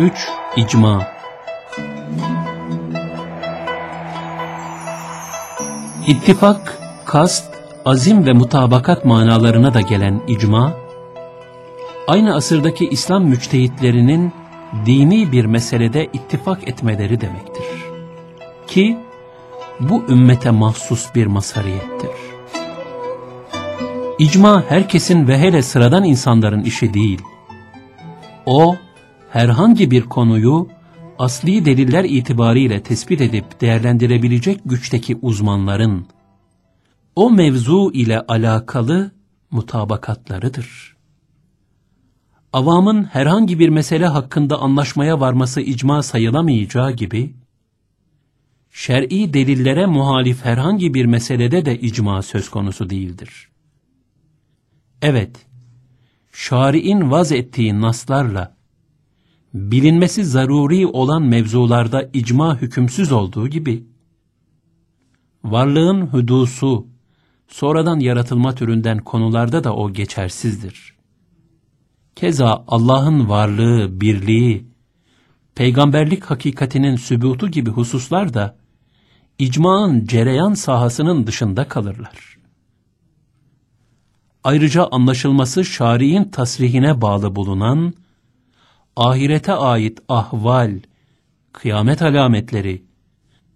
3. İcma İttifak, kast, azim ve mutabakat manalarına da gelen icma, aynı asırdaki İslam müçtehitlerinin dini bir meselede ittifak etmeleri demektir. Ki bu ümmete mahsus bir masariyettir. İcma herkesin ve hele sıradan insanların işi değil. O, herhangi bir konuyu asli deliller itibariyle tespit edip değerlendirebilecek güçteki uzmanların, o mevzu ile alakalı mutabakatlarıdır. Avamın herhangi bir mesele hakkında anlaşmaya varması icma sayılamayacağı gibi, şer'i delillere muhalif herhangi bir meselede de icma söz konusu değildir. Evet, şari'in vaz ettiği naslarla, bilinmesi zaruri olan mevzularda icma hükümsüz olduğu gibi, varlığın hüdusu, sonradan yaratılma türünden konularda da o geçersizdir. Keza Allah'ın varlığı, birliği, peygamberlik hakikatinin sübutu gibi hususlar da icmanın cereyan sahasının dışında kalırlar. Ayrıca anlaşılması şari'in tasrihine bağlı bulunan, ahirete ait ahval, kıyamet alametleri,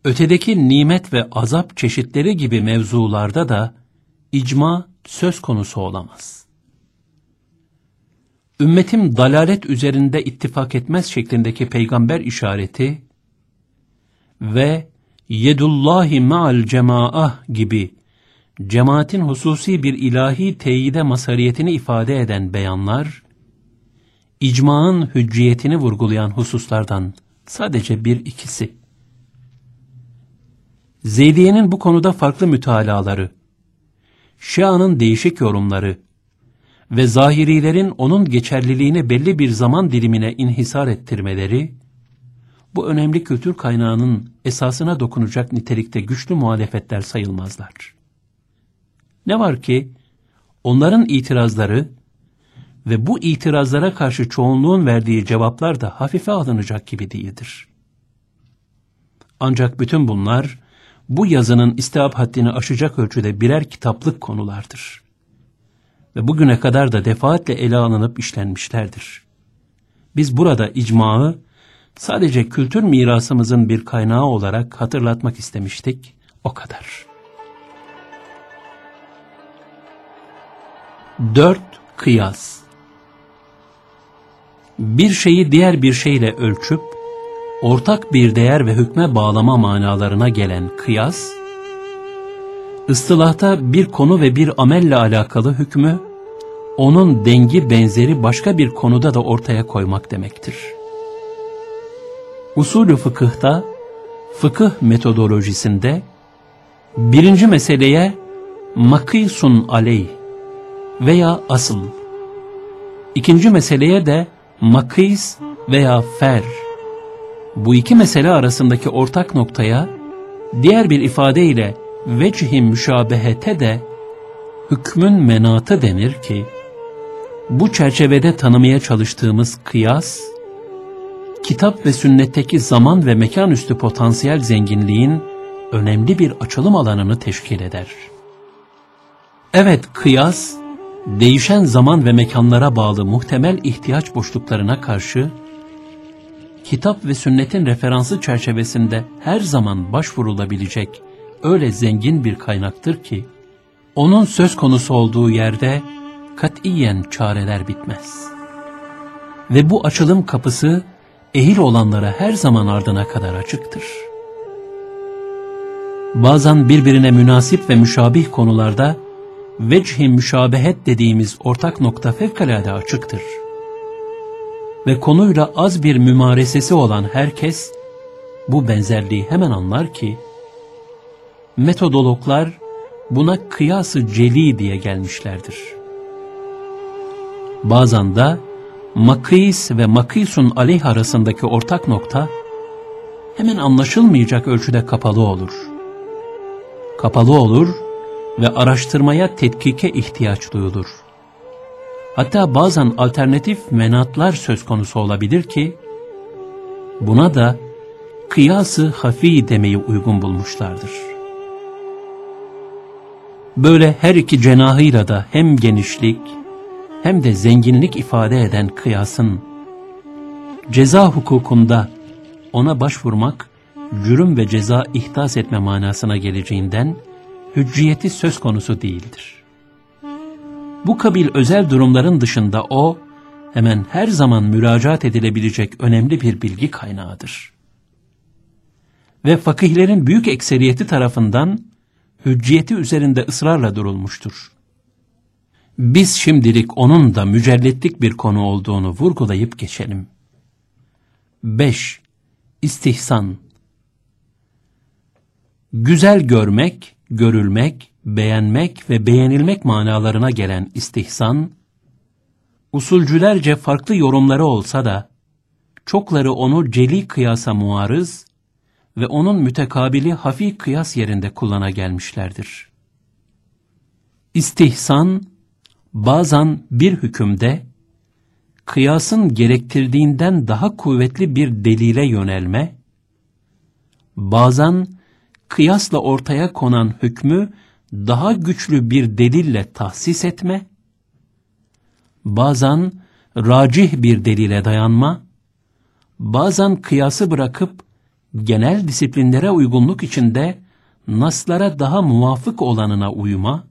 ötedeki nimet ve azap çeşitleri gibi mevzularda da icma söz konusu olamaz. Ümmetim dalalet üzerinde ittifak etmez şeklindeki peygamber işareti ve yedullahi ma'al cemaah gibi cemaatin hususi bir ilahi teyide masariyetini ifade eden beyanlar, icmaın hücciyetini vurgulayan hususlardan sadece bir ikisi. Zeydiye'nin bu konuda farklı mütalaları, Şia'nın değişik yorumları ve zahirilerin onun geçerliliğini belli bir zaman dilimine inhisar ettirmeleri, bu önemli kültür kaynağının esasına dokunacak nitelikte güçlü muhalefetler sayılmazlar. Ne var ki, onların itirazları ve bu itirazlara karşı çoğunluğun verdiği cevaplar da hafife alınacak gibi değildir. Ancak bütün bunlar, bu yazının istihap haddini aşacak ölçüde birer kitaplık konulardır. Ve bugüne kadar da defaatle ele alınıp işlenmişlerdir. Biz burada icmağı sadece kültür mirasımızın bir kaynağı olarak hatırlatmak istemiştik, o kadar. 4. Kıyas Bir şeyi diğer bir şeyle ölçüp, ortak bir değer ve hükme bağlama manalarına gelen kıyas, ıstılahta bir konu ve bir amelle alakalı hükmü, onun dengi benzeri başka bir konuda da ortaya koymak demektir. Usulü fıkıhta, fıkıh metodolojisinde, birinci meseleye makisun aleyh veya asıl, ikinci meseleye de makis veya fer, bu iki mesele arasındaki ortak noktaya, diğer bir ifadeyle vecih-i müşabehete de hükmün menatı denir ki, bu çerçevede tanımaya çalıştığımız kıyas, kitap ve sünnetteki zaman ve mekan üstü potansiyel zenginliğin önemli bir açılım alanını teşkil eder. Evet, kıyas, değişen zaman ve mekanlara bağlı muhtemel ihtiyaç boşluklarına karşı, kitap ve sünnetin referansı çerçevesinde her zaman başvurulabilecek öyle zengin bir kaynaktır ki, onun söz konusu olduğu yerde katiyen çareler bitmez. Ve bu açılım kapısı ehil olanlara her zaman ardına kadar açıktır. Bazen birbirine münasip ve müşabih konularda vecih-i müşabehet dediğimiz ortak nokta fevkalade açıktır. Ve konuyla az bir mümaresesi olan herkes bu benzerliği hemen anlar ki metodologlar buna kıyası celi diye gelmişlerdir. Bazen de makis ve makisun aleyh arasındaki ortak nokta hemen anlaşılmayacak ölçüde kapalı olur. Kapalı olur ve araştırmaya tetkike ihtiyaç duyulur. Hatta bazen alternatif menatlar söz konusu olabilir ki, buna da kıyası hafi demeyi uygun bulmuşlardır. Böyle her iki cenahıyla da hem genişlik hem de zenginlik ifade eden kıyasın ceza hukukunda ona başvurmak cürüm ve ceza ihdas etme manasına geleceğinden hücciyeti söz konusu değildir. Bu kabil özel durumların dışında o, hemen her zaman müracaat edilebilecek önemli bir bilgi kaynağıdır. Ve fakihlerin büyük ekseriyeti tarafından hücciyeti üzerinde ısrarla durulmuştur. Biz şimdilik onun da mücelletlik bir konu olduğunu vurgulayıp geçelim. 5. İstihsan Güzel görmek, görülmek, beğenmek ve beğenilmek manalarına gelen istihsan, usulcülerce farklı yorumları olsa da, çokları onu celi kıyasa muarız ve onun mütekabili hafi kıyas yerinde kullana gelmişlerdir. İstihsan, bazen bir hükümde, kıyasın gerektirdiğinden daha kuvvetli bir delile yönelme, bazen kıyasla ortaya konan hükmü daha güçlü bir delille tahsis etme, bazen racih bir delile dayanma, bazen kıyası bırakıp genel disiplinlere uygunluk içinde naslara daha muvafık olanına uyma,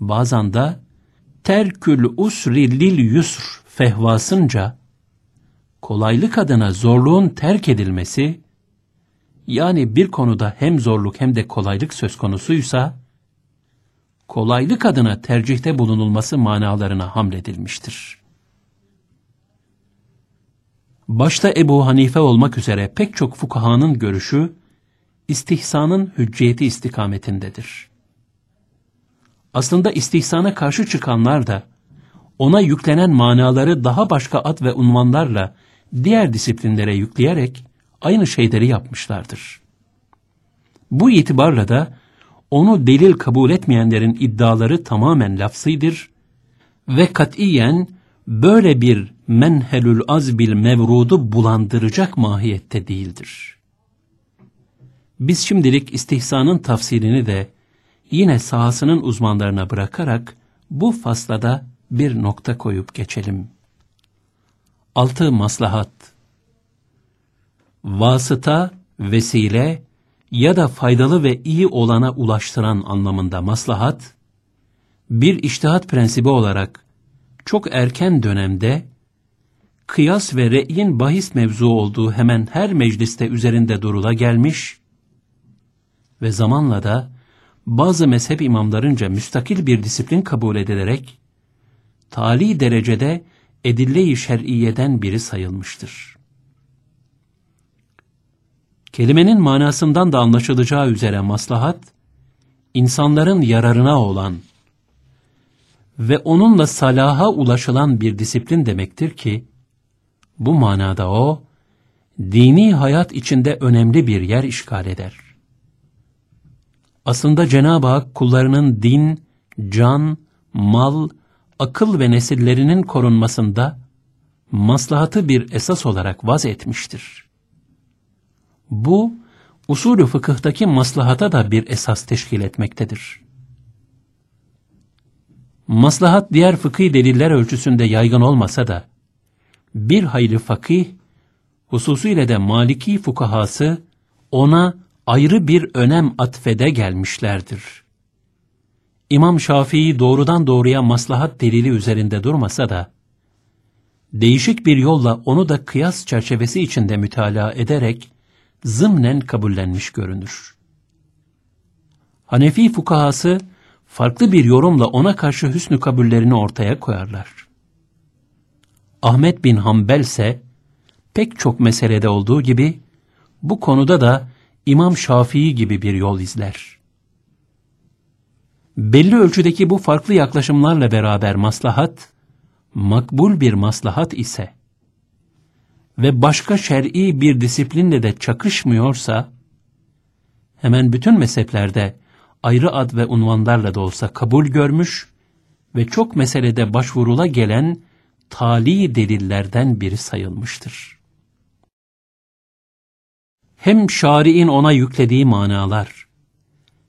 bazen de terkül usri lil yusr fehvasınca kolaylık adına zorluğun terk edilmesi, yani bir konuda hem zorluk hem de kolaylık söz konusuysa, kolaylık adına tercihte bulunulması manalarına hamledilmiştir. Başta Ebu Hanife olmak üzere pek çok fukahanın görüşü, istihsanın hücciyeti istikametindedir. Aslında istihsana karşı çıkanlar da, ona yüklenen manaları daha başka ad ve unvanlarla diğer disiplinlere yükleyerek aynı şeyleri yapmışlardır. Bu itibarla da onu delil kabul etmeyenlerin iddiaları tamamen lafzıdır ve katiyen böyle bir menhelül azbil mevrudu bulandıracak mahiyette değildir. Biz şimdilik istihsanın tafsirini de yine sahasının uzmanlarına bırakarak bu faslada bir nokta koyup geçelim. 6. Maslahat Vasıta, vesile ya da faydalı ve iyi olana ulaştıran anlamında maslahat, bir iştihat prensibi olarak çok erken dönemde kıyas ve re'yin bahis mevzu olduğu hemen her mecliste üzerinde durula gelmiş ve zamanla da bazı mezhep imamlarınca müstakil bir disiplin kabul edilerek tali derecede edille-i şer'iyeden biri sayılmıştır. Kelimenin manasından da anlaşılacağı üzere maslahat, insanların yararına olan ve onunla salaha ulaşılan bir disiplin demektir ki, bu manada o, dini hayat içinde önemli bir yer işgal eder. Aslında Cenab-ı Hak kullarının din, can, mal, akıl ve nesillerinin korunmasında maslahatı bir esas olarak vaz etmiştir. Bu, usulü fıkıhtaki maslahata da bir esas teşkil etmektedir. Maslahat diğer fıkhi deliller ölçüsünde yaygın olmasa da, bir hayli fakih, hususiyle de Maliki fukahası ona ayrı bir önem atfede gelmişlerdir. İmam Şafii doğrudan doğruya maslahat delili üzerinde durmasa da, değişik bir yolla onu da kıyas çerçevesi içinde mütalaa ederek, zımnen kabullenmiş görünür. Hanefi fukahası, farklı bir yorumla ona karşı hüsnü kabullerini ortaya koyarlar. Ahmet bin Hanbel ise, pek çok meselede olduğu gibi, bu konuda da İmam Şafii gibi bir yol izler. Belli ölçüdeki bu farklı yaklaşımlarla beraber maslahat, makbul bir maslahat ise ve başka şer'i bir disiplinle de çakışmıyorsa, hemen bütün mezheplerde ayrı ad ve unvanlarla da olsa kabul görmüş ve çok meselede başvurula gelen tali delillerden biri sayılmıştır. hem şari'in ona yüklediği manalar,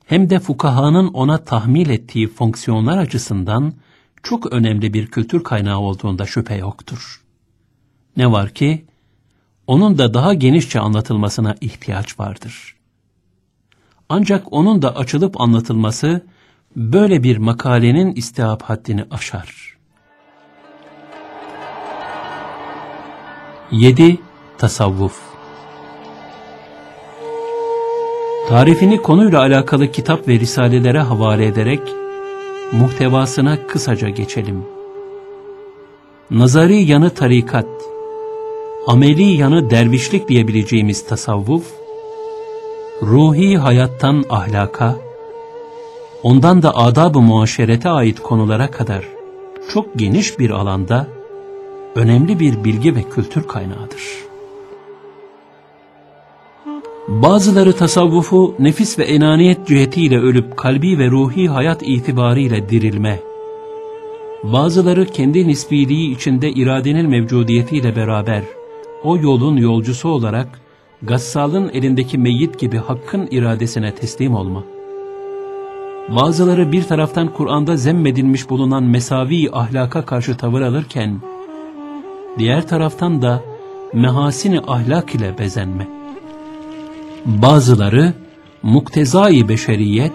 hem de fukahanın ona tahmil ettiği fonksiyonlar açısından çok önemli bir kültür kaynağı olduğunda şüphe yoktur. Ne var ki, onun da daha genişçe anlatılmasına ihtiyaç vardır. Ancak onun da açılıp anlatılması, böyle bir makalenin istihap haddini aşar. 7. Tasavvuf Tarifini konuyla alakalı kitap ve risalelere havale ederek, muhtevasına kısaca geçelim. Nazari yanı tarikat, ameli yanı dervişlik diyebileceğimiz tasavvuf, ruhi hayattan ahlaka, ondan da adab-ı muaşerete ait konulara kadar çok geniş bir alanda önemli bir bilgi ve kültür kaynağıdır. Bazıları tasavvufu nefis ve enaniyet cihetiyle ölüp kalbi ve ruhi hayat itibariyle dirilme, bazıları kendi nisbiliği içinde iradenin mevcudiyetiyle beraber o yolun yolcusu olarak gassalın elindeki meyyit gibi hakkın iradesine teslim olma, Bazıları bir taraftan Kur'an'da zemmedilmiş bulunan mesavi ahlaka karşı tavır alırken, diğer taraftan da mehasini ahlak ile bezenme. Bazıları muktezai beşeriyet,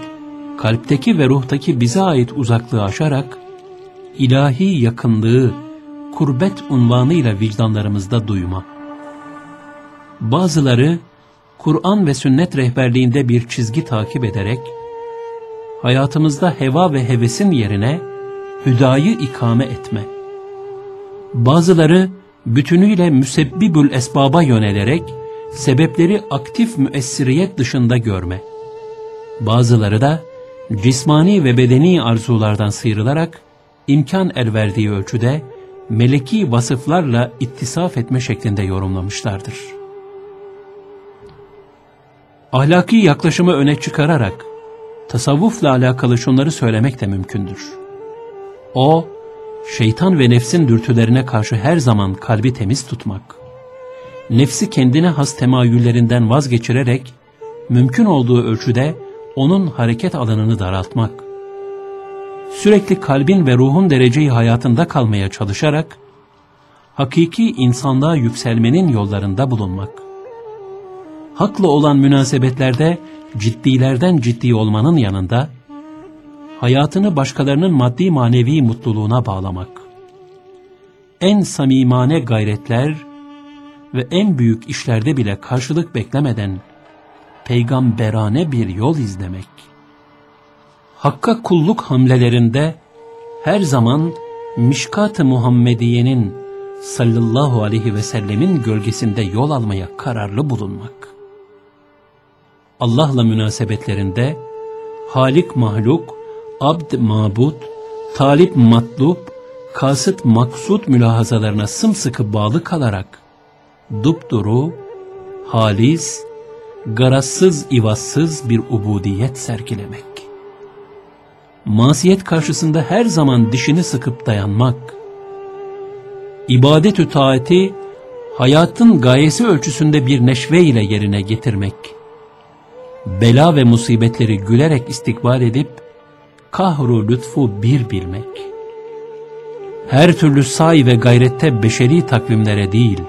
kalpteki ve ruhtaki bize ait uzaklığı aşarak, ilahi yakınlığı, kurbet unvanıyla vicdanlarımızda duyma. Bazıları, Kur'an ve sünnet rehberliğinde bir çizgi takip ederek, hayatımızda heva ve hevesin yerine hüdayı ikame etme. Bazıları bütünüyle müsebbibül esbaba yönelerek sebepleri aktif müessiriyet dışında görme. Bazıları da cismani ve bedeni arzulardan sıyrılarak imkan el verdiği ölçüde meleki vasıflarla ittisaf etme şeklinde yorumlamışlardır. Ahlaki yaklaşımı öne çıkararak tasavvufla alakalı şunları söylemek de mümkündür. O, şeytan ve nefsin dürtülerine karşı her zaman kalbi temiz tutmak, nefsi kendine has temayüllerinden vazgeçirerek, mümkün olduğu ölçüde onun hareket alanını daraltmak, sürekli kalbin ve ruhun dereceyi hayatında kalmaya çalışarak, hakiki insanlığa yükselmenin yollarında bulunmak, haklı olan münasebetlerde ciddilerden ciddi olmanın yanında, hayatını başkalarının maddi manevi mutluluğuna bağlamak, en samimane gayretler ve en büyük işlerde bile karşılık beklemeden peygamberane bir yol izlemek, Hakka kulluk hamlelerinde her zaman Mişkat-ı Muhammediye'nin sallallahu aleyhi ve sellemin gölgesinde yol almaya kararlı bulunmak. Allah'la münasebetlerinde halik mahluk, abd mabut, talip matlub, kasıt maksut mülahazalarına sımsıkı bağlı kalarak dupduru, halis, garazsız ivazsız bir ubudiyet sergilemek. Masiyet karşısında her zaman dişini sıkıp dayanmak, ibadet-ü taati hayatın gayesi ölçüsünde bir neşve ile yerine getirmek, bela ve musibetleri gülerek istikbal edip, kahru lütfu bir bilmek. Her türlü say ve gayrette beşeri takvimlere değil,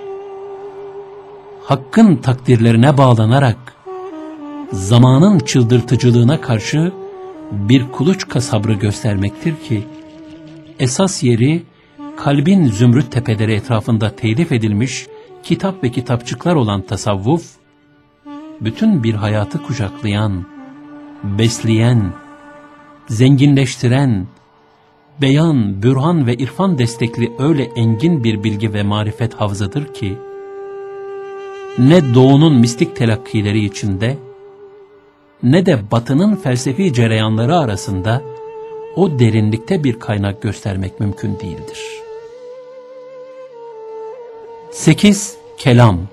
hakkın takdirlerine bağlanarak, zamanın çıldırtıcılığına karşı bir kuluçka sabrı göstermektir ki, esas yeri kalbin zümrüt tepeleri etrafında telif edilmiş kitap ve kitapçıklar olan tasavvuf, bütün bir hayatı kucaklayan, besleyen, zenginleştiren, beyan, bürhan ve irfan destekli öyle engin bir bilgi ve marifet havzadır ki, ne doğunun mistik telakkileri içinde, ne de batının felsefi cereyanları arasında o derinlikte bir kaynak göstermek mümkün değildir. 8. Kelam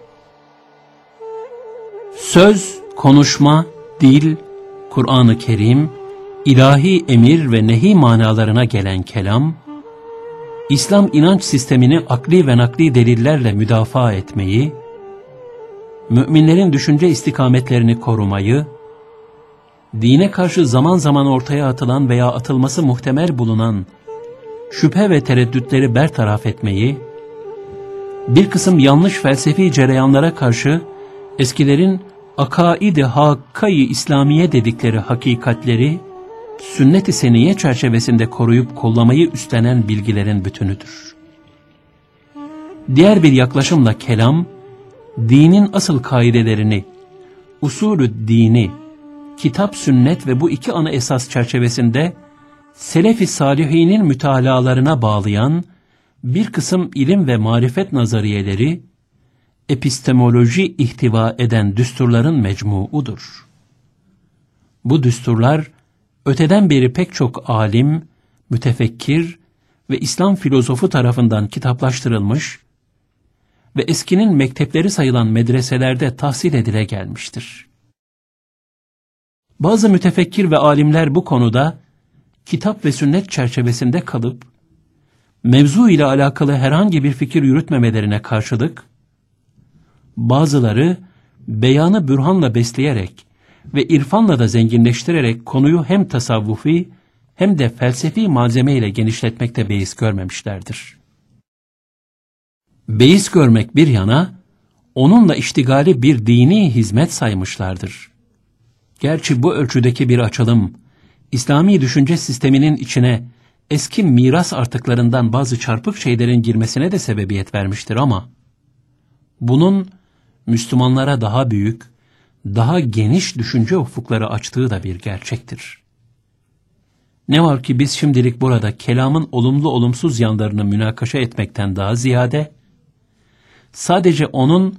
Söz, konuşma, dil, Kur'an-ı Kerim, ilahi emir ve nehi manalarına gelen kelam, İslam inanç sistemini akli ve nakli delillerle müdafaa etmeyi, müminlerin düşünce istikametlerini korumayı, dine karşı zaman zaman ortaya atılan veya atılması muhtemel bulunan şüphe ve tereddütleri bertaraf etmeyi, bir kısım yanlış felsefi cereyanlara karşı eskilerin akaid-i hakkayı İslamiye dedikleri hakikatleri sünnet-i seniye çerçevesinde koruyup kollamayı üstlenen bilgilerin bütünüdür. Diğer bir yaklaşımla kelam, dinin asıl kaidelerini, usulü dini, kitap, sünnet ve bu iki ana esas çerçevesinde Selefi Salihinin mütalalarına bağlayan bir kısım ilim ve marifet nazariyeleri, epistemoloji ihtiva eden düsturların mecmuudur. Bu düsturlar, öteden beri pek çok alim, mütefekkir ve İslam filozofu tarafından kitaplaştırılmış ve eskinin mektepleri sayılan medreselerde tahsil edile gelmiştir. Bazı mütefekkir ve alimler bu konuda kitap ve sünnet çerçevesinde kalıp mevzu ile alakalı herhangi bir fikir yürütmemelerine karşılık bazıları beyanı bürhanla besleyerek ve irfanla da zenginleştirerek konuyu hem tasavvufi hem de felsefi malzeme ile genişletmekte beis görmemişlerdir. Beis görmek bir yana, onunla iştigali bir dini hizmet saymışlardır. Gerçi bu ölçüdeki bir açılım, İslami düşünce sisteminin içine eski miras artıklarından bazı çarpık şeylerin girmesine de sebebiyet vermiştir ama, bunun Müslümanlara daha büyük, daha geniş düşünce ufukları açtığı da bir gerçektir. Ne var ki biz şimdilik burada kelamın olumlu olumsuz yanlarını münakaşa etmekten daha ziyade, sadece onun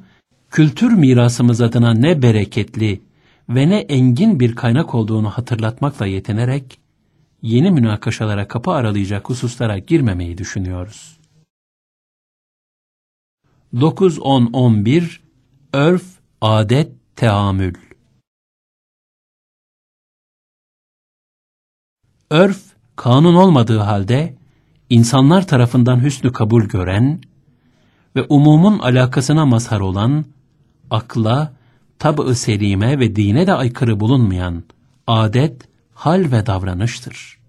kültür mirasımız adına ne bereketli ve ne engin bir kaynak olduğunu hatırlatmakla yetinerek, yeni münakaşalara kapı aralayacak hususlara girmemeyi düşünüyoruz. 9-10-11 Örf, adet, teamül Örf, kanun olmadığı halde, insanlar tarafından hüsnü kabul gören ve umumun alakasına mazhar olan, akla, tab-ı selime ve dine de aykırı bulunmayan adet, hal ve davranıştır.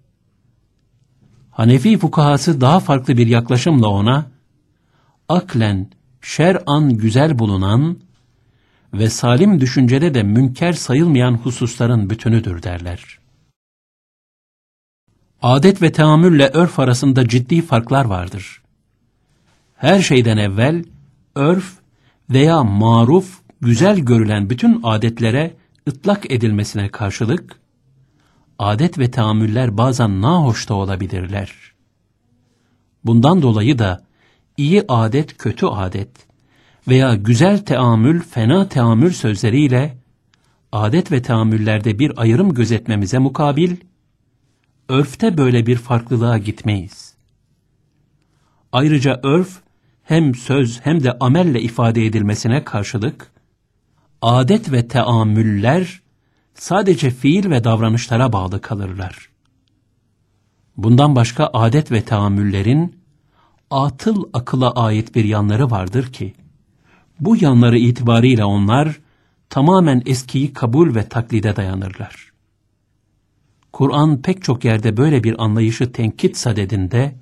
Hanefi fukahası daha farklı bir yaklaşımla ona, aklen, şer'an güzel bulunan ve salim düşüncede de münker sayılmayan hususların bütünüdür derler. Adet ve teamülle örf arasında ciddi farklar vardır. Her şeyden evvel örf veya maruf güzel görülen bütün adetlere ıtlak edilmesine karşılık, adet ve teamüller bazen nahoş da olabilirler. Bundan dolayı da iyi adet kötü adet veya güzel teamül fena teamül sözleriyle adet ve teamüllerde bir ayrım gözetmemize mukabil, örfte böyle bir farklılığa gitmeyiz. Ayrıca örf hem söz hem de amelle ifade edilmesine karşılık, adet ve teamüller sadece fiil ve davranışlara bağlı kalırlar. Bundan başka adet ve teamüllerin atıl akıla ait bir yanları vardır ki, bu yanları itibariyle onlar tamamen eskiyi kabul ve taklide dayanırlar. Kur'an pek çok yerde böyle bir anlayışı tenkit sadedinde,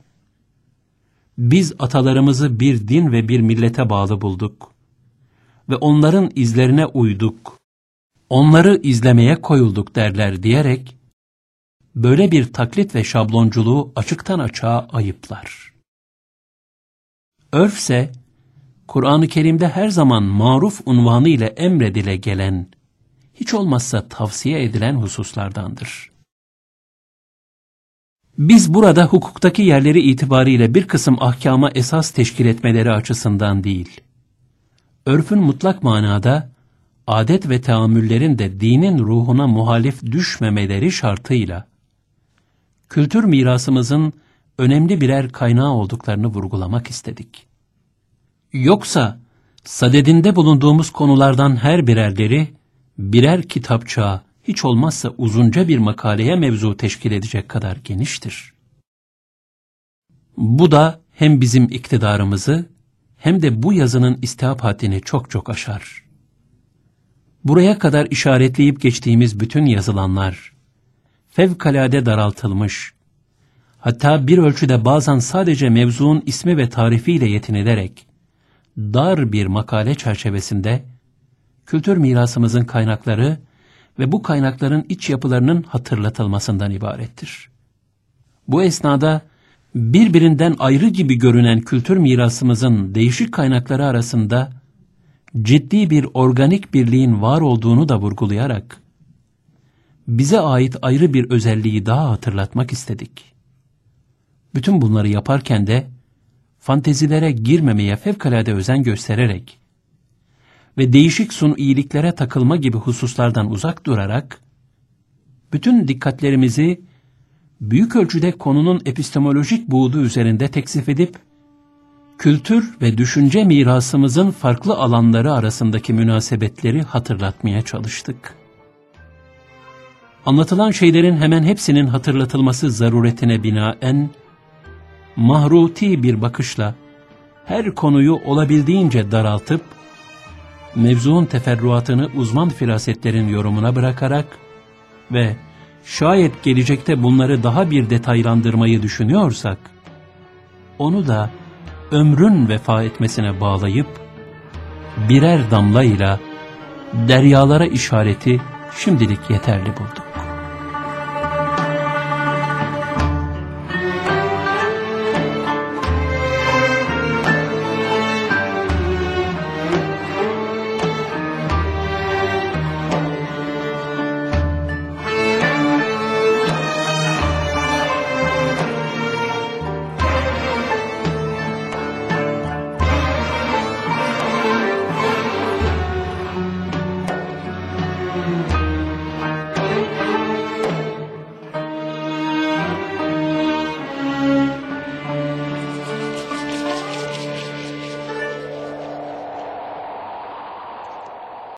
biz atalarımızı bir din ve bir millete bağlı bulduk ve onların izlerine uyduk, onları izlemeye koyulduk derler diyerek, böyle bir taklit ve şablonculuğu açıktan açığa ayıplar. Örfse, Kur'an-ı Kerim'de her zaman maruf unvanı ile emredile gelen, hiç olmazsa tavsiye edilen hususlardandır. Biz burada hukuktaki yerleri itibariyle bir kısım ahkama esas teşkil etmeleri açısından değil, örfün mutlak manada adet ve teamüllerin de dinin ruhuna muhalif düşmemeleri şartıyla, kültür mirasımızın önemli birer kaynağı olduklarını vurgulamak istedik. Yoksa sadedinde bulunduğumuz konulardan her birerleri birer kitapçığa hiç olmazsa uzunca bir makaleye mevzu teşkil edecek kadar geniştir. Bu da hem bizim iktidarımızı hem de bu yazının istihap çok çok aşar. buraya kadar işaretleyip geçtiğimiz bütün yazılanlar, fevkalade daraltılmış, hatta bir ölçüde bazen sadece mevzuun ismi ve tarifiyle yetinilerek, dar bir makale çerçevesinde, kültür mirasımızın kaynakları ve bu kaynakların iç yapılarının hatırlatılmasından ibarettir. Bu esnada, birbirinden ayrı gibi görünen kültür mirasımızın değişik kaynakları arasında, ciddi bir organik birliğin var olduğunu da vurgulayarak, bize ait ayrı bir özelliği daha hatırlatmak istedik. Bütün bunları yaparken de, fantezilere girmemeye fevkalade özen göstererek ve değişik sun iyiliklere takılma gibi hususlardan uzak durarak, bütün dikkatlerimizi büyük ölçüde konunun epistemolojik buğdu üzerinde teksif edip, kültür ve düşünce mirasımızın farklı alanları arasındaki münasebetleri hatırlatmaya çalıştık. Anlatılan şeylerin hemen hepsinin hatırlatılması zaruretine binaen, mahruti bir bakışla her konuyu olabildiğince daraltıp, mevzuun teferruatını uzman firasetlerin yorumuna bırakarak ve şayet gelecekte bunları daha bir detaylandırmayı düşünüyorsak, onu da ömrün vefa etmesine bağlayıp, birer damlayla deryalara işareti şimdilik yeterli bulduk.